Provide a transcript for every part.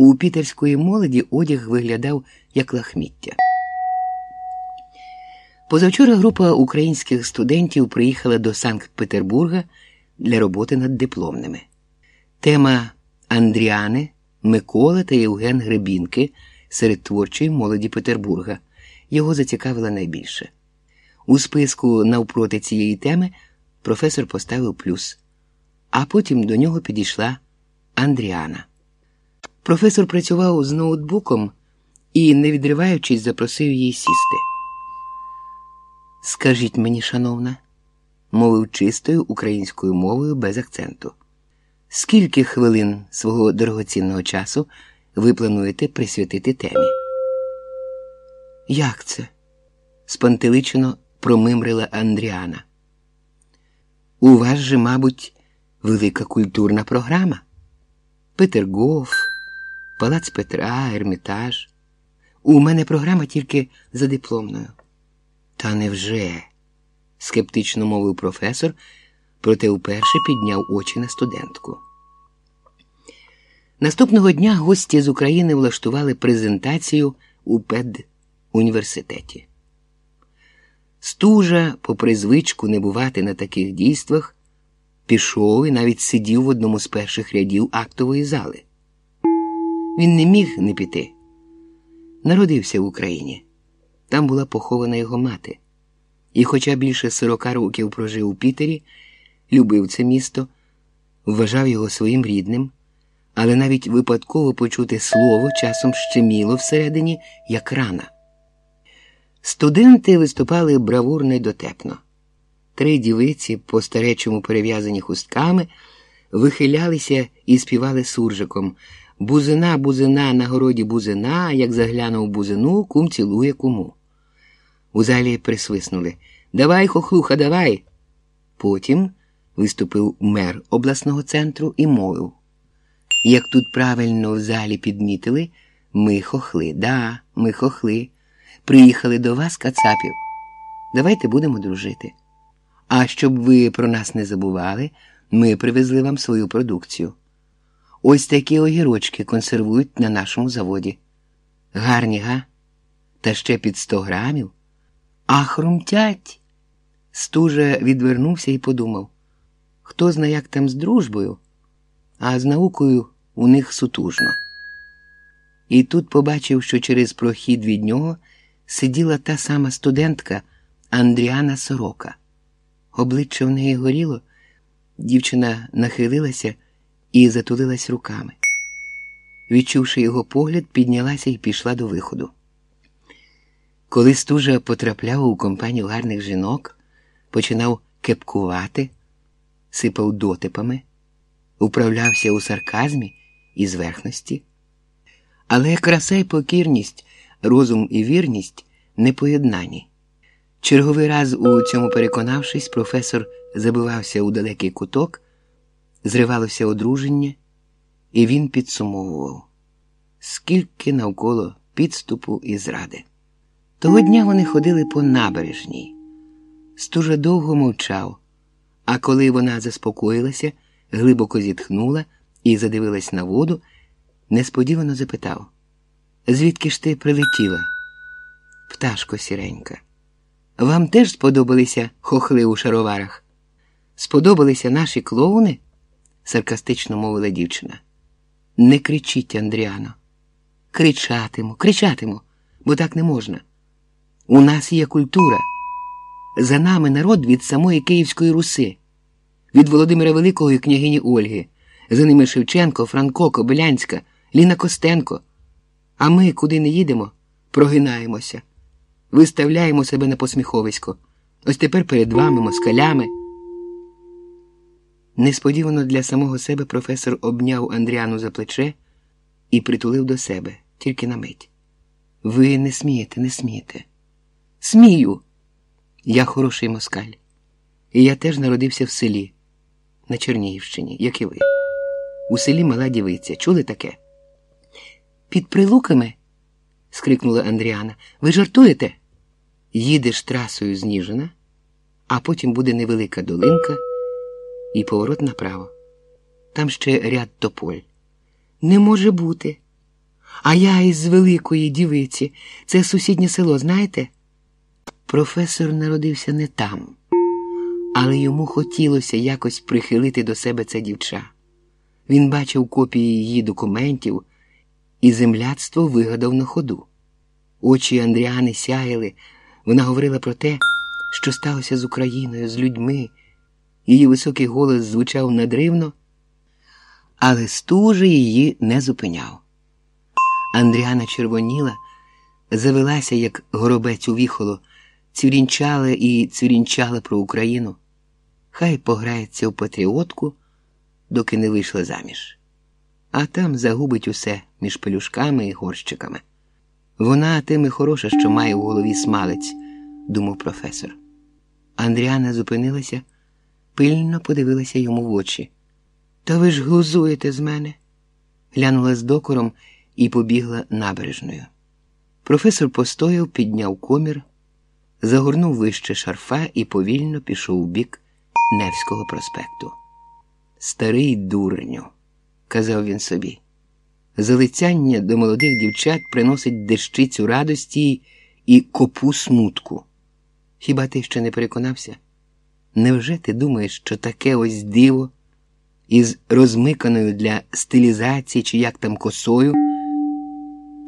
У пітерської молоді одяг виглядав як лахміття. Позавчора група українських студентів приїхала до Санкт-Петербурга для роботи над дипломними. Тема Андріани, Микола та Євген Гребінки серед творчої молоді Петербурга його зацікавила найбільше. У списку навпроти цієї теми професор поставив плюс, а потім до нього підійшла Андріана. Професор працював з ноутбуком і, не відриваючись, запросив її сісти. Скажіть мені, шановна, мовив чистою українською мовою без акценту. Скільки хвилин свого дорогоцінного часу ви плануєте присвятити темі? Як це? спантеличено промимрила Андріана. У вас же, мабуть, велика культурна програма. Петергоф, Палац Петра, Ермітаж. У мене програма тільки за дипломною. Та невже? скептично мовив професор, проте вперше підняв очі на студентку. Наступного дня гості з України влаштували презентацію у педуніверситеті. Стужа, попри звичку не бувати на таких дійствах, пішов і навіть сидів в одному з перших рядів актової зали. Він не міг не піти. Народився в Україні. Там була похована його мати. І, хоча більше сорока років прожив у Пітері, любив це місто, вважав його своїм рідним, але навіть випадково почути слово часом щеміло всередині, як рана. Студенти виступали бравурно й дотепно. Три дівиці, по старечому перев'язані хустками, вихилялися і співали суржиком Бузина, бузина, на городі бузина, як заглянув бузину, кум цілує куму. У залі присвиснули Давай, хохлуха, давай. Потім виступив мер обласного центру і мовив. Як тут правильно в залі підмітили, ми хохли, да, ми хохли. Приїхали до вас, кацапів. Давайте будемо дружити. А щоб ви про нас не забували, ми привезли вам свою продукцію. Ось такі огірочки консервують на нашому заводі. Гарні, га? Та ще під сто грамів. А хрумтять. Стужа відвернувся і подумав хто зна, як там з дружбою, а з наукою у них сутужно. І тут побачив, що через прохід від нього сиділа та сама студентка Андріана Сорока. Обличчя в неї горіло, дівчина нахилилася і затулилась руками. Відчувши його погляд, піднялася і пішла до виходу. Коли стужа потрапляв у компанію гарних жінок, починав кепкувати, сипав дотипами, управлявся у сарказмі і зверхності. Але краса й покірність, розум і вірність непоєднані. Черговий раз у цьому переконавшись, професор забивався у далекий куток, зривалося одруження, і він підсумовував, скільки навколо підступу і зради. Того дня вони ходили по набережній. Стужа довго мовчав, а коли вона заспокоїлася, глибоко зітхнула і задивилась на воду, несподівано запитав: Звідки ж ти прилетіла? Пташко сіренька. Вам теж сподобалися хохли у шароварах? Сподобалися наші клоуни? Саркастично мовила дівчина. Не кричіть, Андріано. Кричатиму, кричатиму, бо так не можна. У нас є культура. За нами народ від самої Київської Руси, від Володимира Великого і княгині Ольги, за ними Шевченко, Франко, Кобилянська, Ліна Костенко. А ми, куди не їдемо, прогинаємося, виставляємо себе на посміховисько. Ось тепер перед вами, москалями. Несподівано для самого себе професор обняв Андріану за плече і притулив до себе, тільки на мить. Ви не смієте, не смієте. Смію. Я хороший москаль. І я теж народився в селі, на Чернігівщині, як і ви. У селі мала дівиця. Чули таке? Під прилуками? скрикнула Андріана. Ви жартуєте? Їдеш трасою з Ніжина, а потім буде невелика долинка і поворот направо. Там ще ряд тополь. Не може бути. А я із Великої Дівиці. Це сусіднє село, знаєте? Професор народився не там, але йому хотілося якось прихилити до себе це дівча. Він бачив копії її документів і земляцтво вигадав на ходу. Очі Андріани сяяли, вона говорила про те, що сталося з Україною, з людьми. Її високий голос звучав надривно, але стужа її не зупиняв. Андріана червоніла, завелася, як горобець у віхоло, цвірінчала і цвірінчала про Україну. Хай пограється в патріотку, доки не вийшла заміж. А там загубить усе між пелюшками і горщиками. Вона тим і хороша, що має в голові смалець, думав професор. Андріана зупинилася, пильно подивилася йому в очі. Та ви ж глузуєте з мене, глянула з докором і побігла набережною. Професор постояв, підняв комір, загорнув вище шарфа і повільно пішов у бік Невського проспекту. Старий дурню, казав він собі. Залицяння до молодих дівчат приносить дещицю радості і копу смутку. Хіба ти ще не переконався? Невже ти думаєш, що таке ось диво із розмиканою для стилізації чи як там косою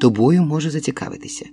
тобою може зацікавитися?